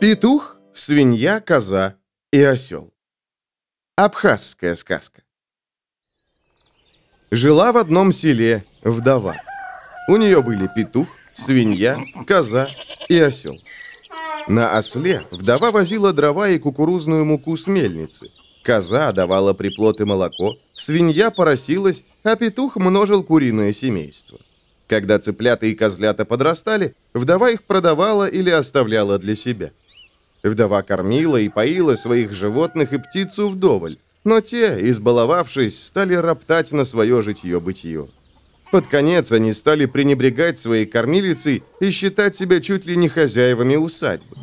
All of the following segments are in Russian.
Петух, свинья, коза и осел. Абхазская сказка. Жила в одном селе вдова. У нее были петух, свинья, коза и осел. На осле вдова возила дрова и кукурузную муку с мельницы. Коза давала приплод и молоко, свинья поросилась, а петух множил куриное семейство. Когда цыплята и козлята подрастали, вдова их продавала или оставляла для себя. Вдова кормила и поила своих животных и птицу вдоволь, но те, избаловавшись, стали роптать на свое житье-бытие. Под конец они стали пренебрегать своей кормилицей и считать себя чуть ли не хозяевами усадьбы.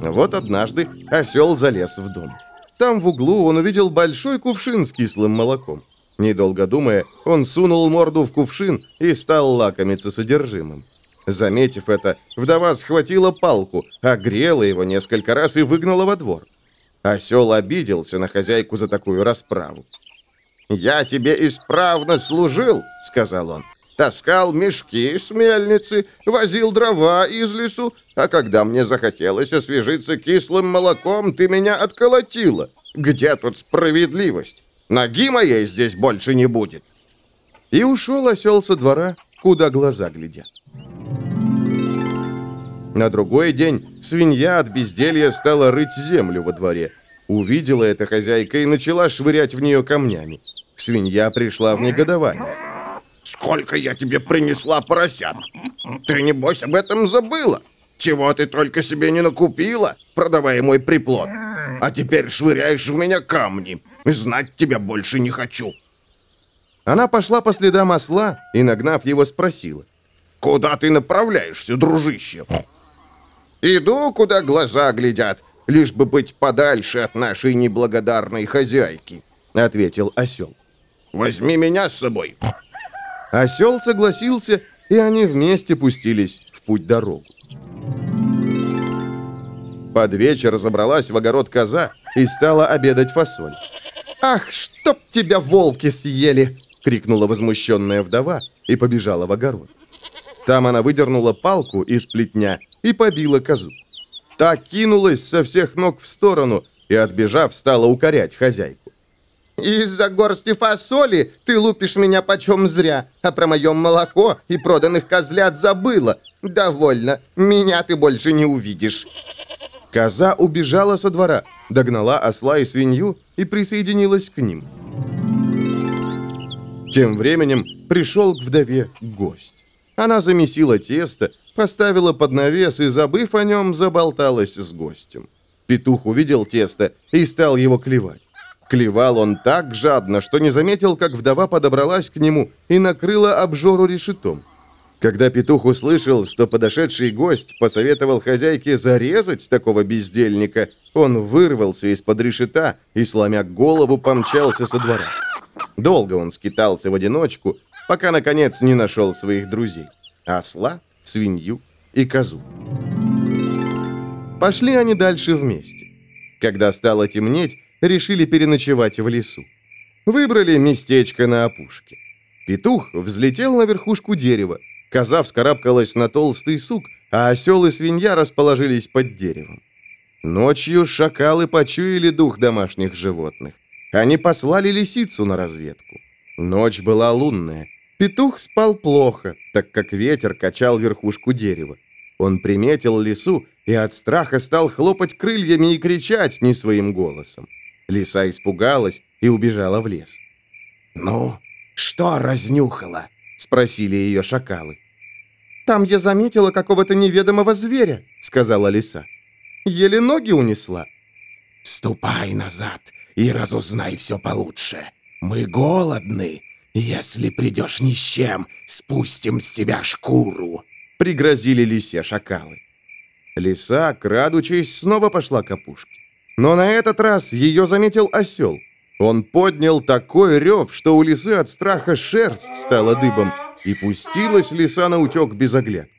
Вот однажды осел залез в дом. Там в углу он увидел большой кувшин с кислым молоком. Недолго думая, он сунул морду в кувшин и стал лакомиться содержимым. Заметив это, вдова схватила палку, огрела его несколько раз и выгнала во двор. Осел обиделся на хозяйку за такую расправу. «Я тебе исправно служил», — сказал он. «Таскал мешки с мельницы, возил дрова из лесу, а когда мне захотелось освежиться кислым молоком, ты меня отколотила. Где тут справедливость? Ноги моей здесь больше не будет». И ушел осел со двора, куда глаза глядят. На другой день свинья от безделья стала рыть землю во дворе. Увидела это хозяйка и начала швырять в нее камнями. Свинья пришла в негодование. «Сколько я тебе принесла поросят! Ты, небось, об этом забыла? Чего ты только себе не накупила, продавая мой приплод? А теперь швыряешь в меня камни. Знать тебя больше не хочу!» Она пошла по следам осла и, нагнав его, спросила. «Куда ты направляешься, дружище?» «Иду, куда глаза глядят, лишь бы быть подальше от нашей неблагодарной хозяйки», — ответил осел. Возьми меня с собой. Осел согласился, и они вместе пустились в путь-дорогу. Под вечер забралась в огород коза и стала обедать фасоль. «Ах, чтоб тебя волки съели!» — крикнула возмущенная вдова и побежала в огород. Там она выдернула палку из плетня и побила козу. Та кинулась со всех ног в сторону и, отбежав, стала укорять хозяйку. Из-за горсти фасоли ты лупишь меня почем зря, а про моем молоко и проданных козлят забыла. Довольно, меня ты больше не увидишь». Коза убежала со двора, догнала осла и свинью и присоединилась к ним. Тем временем пришел к вдове гость. Она замесила тесто, поставила под навес и, забыв о нем, заболталась с гостем. Петух увидел тесто и стал его клевать. Клевал он так жадно, что не заметил, как вдова подобралась к нему и накрыла обжору решетом. Когда петух услышал, что подошедший гость посоветовал хозяйке зарезать такого бездельника, он вырвался из-под решета и, сломя голову, помчался со двора. Долго он скитался в одиночку, пока, наконец, не нашел своих друзей – осла, свинью и козу. Пошли они дальше вместе. Когда стало темнеть, решили переночевать в лесу. Выбрали местечко на опушке. Петух взлетел на верхушку дерева, коза вскарабкалась на толстый сук, а осел и свинья расположились под деревом. Ночью шакалы почуяли дух домашних животных. Они послали лисицу на разведку. Ночь была лунная. Петух спал плохо, так как ветер качал верхушку дерева. Он приметил лису и от страха стал хлопать крыльями и кричать не своим голосом. Лиса испугалась и убежала в лес. «Ну, что разнюхала?» — спросили ее шакалы. «Там я заметила какого-то неведомого зверя», — сказала лиса. «Еле ноги унесла». «Ступай назад и разузнай все получше. Мы голодны. Если придешь ни с чем, спустим с тебя шкуру», — пригрозили лисе шакалы. Лиса, крадучись, снова пошла к опушке. Но на этот раз ее заметил осел. Он поднял такой рев, что у лисы от страха шерсть стала дыбом, и пустилась лиса на утек без оглядки.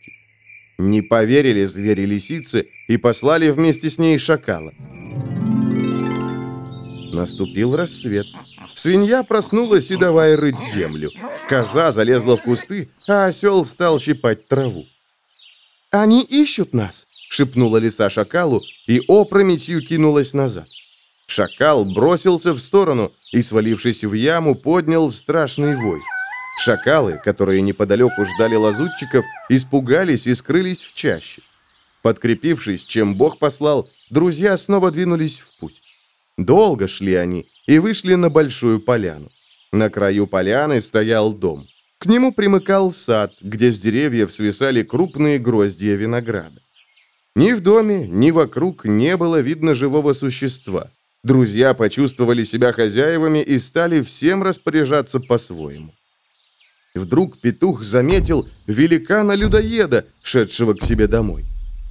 Не поверили звери-лисицы и послали вместе с ней шакала. Наступил рассвет. Свинья проснулась и давай рыть землю. Коза залезла в кусты, а осел стал щипать траву. «Они ищут нас!» — шепнула лиса шакалу и опрометью кинулась назад. Шакал бросился в сторону и, свалившись в яму, поднял страшный вой. Шакалы, которые неподалеку ждали лазутчиков, испугались и скрылись в чаще. Подкрепившись, чем Бог послал, друзья снова двинулись в путь. Долго шли они и вышли на большую поляну. На краю поляны стоял дом. К нему примыкал сад, где с деревьев свисали крупные гроздья винограда. Ни в доме, ни вокруг не было видно живого существа. Друзья почувствовали себя хозяевами и стали всем распоряжаться по-своему. Вдруг петух заметил великана-людоеда, шедшего к себе домой.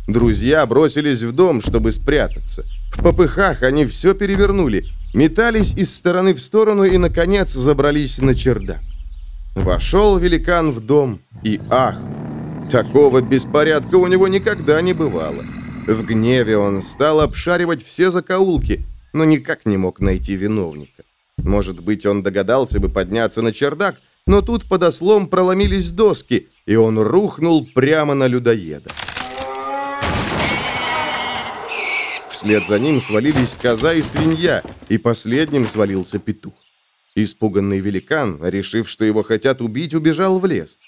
Друзья бросились в дом, чтобы спрятаться. В попыхах они все перевернули, метались из стороны в сторону и, наконец, забрались на чердак. Вошел великан в дом и ах, такого беспорядка у него никогда не бывало. В гневе он стал обшаривать все закоулки, но никак не мог найти виновника. Может быть, он догадался бы подняться на чердак, но тут под ослом проломились доски, и он рухнул прямо на людоеда. Вслед за ним свалились коза и свинья, и последним свалился петух. Испуганный великан, решив, что его хотят убить, убежал в лес.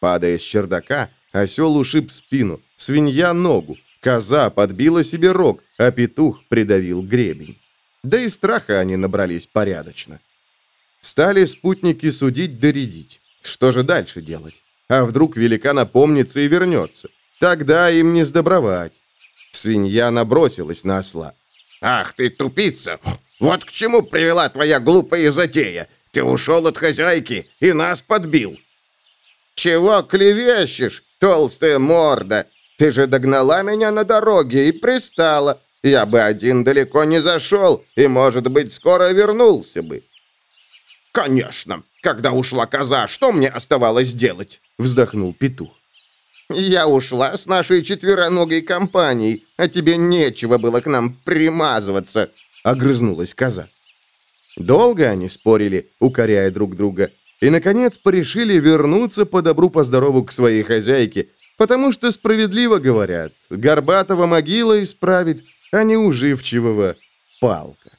Падая с чердака, осел ушиб спину, свинья — ногу, коза подбила себе рог, а петух придавил гребень. Да и страха они набрались порядочно. Стали спутники судить доредить. Что же дальше делать? А вдруг великан опомнится и вернется? Тогда им не сдобровать. Свинья набросилась на осла. «Ах ты, тупица! Вот к чему привела твоя глупая затея! Ты ушел от хозяйки и нас подбил!» «Чего клевещешь, толстая морда? Ты же догнала меня на дороге и пристала. Я бы один далеко не зашел и, может быть, скоро вернулся бы». «Конечно! Когда ушла коза, что мне оставалось делать?» — вздохнул петух. Я ушла с нашей четвероногой компанией, а тебе нечего было к нам примазываться», — огрызнулась коза. Долго они спорили, укоряя друг друга, и, наконец, порешили вернуться по добру по здорову к своей хозяйке, потому что справедливо говорят, горбатого могила исправит, а неуживчивого палка.